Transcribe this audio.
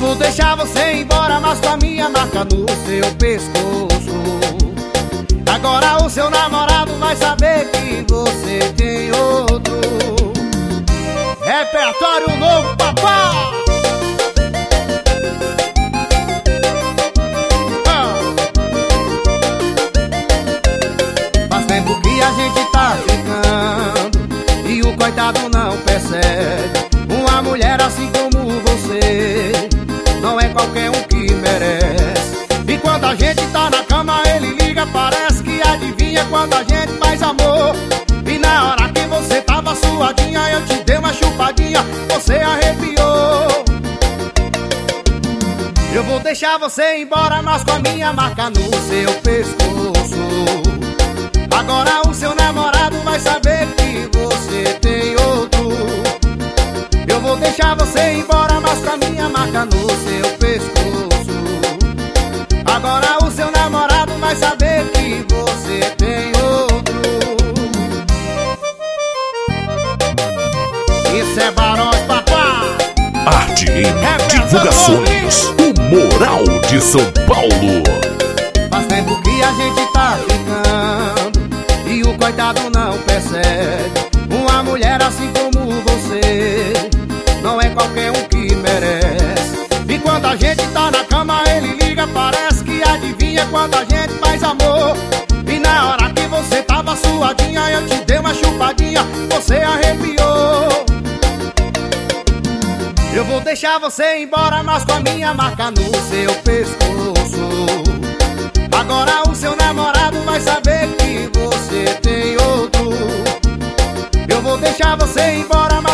vou deixar você embora, mas com a minha marca no seu pescoço. Agora o seu namorado vai saber que você tem outro. Repertório novo, papai! Ah. Faz tempo que a gente tá ficando E o coitado não percebe Uma mulher assim como a gente tá na cama ele liga Parece que adivinha quando a gente faz amor E na hora que você tava suadinha Eu te dei uma chupadinha Você arrepiou eu vou deixar você embora, mas com a minha marca no seu pescoço. Agora o seu namorado vai saber que você tem outro. Eu vou deixar você embora, mas com a minha marca no vai saber que você tem outro. Isso é Barões Papai. Arte em Divulgações. O Moral de São Paulo. Faz tempo que a gente tá ficando E o coitado não percebe Uma mulher assim como você Não é qualquer um que merece E quando a gente tá na cama ele liga Parece que adivinha quando a gente Eu te dei uma chupadinha Você arrepiou eu vou deixar você embora, mas com a minha marca no seu pescoço. Agora o seu namorado vai saber que você tem outro. Eu vou deixar você embora, mas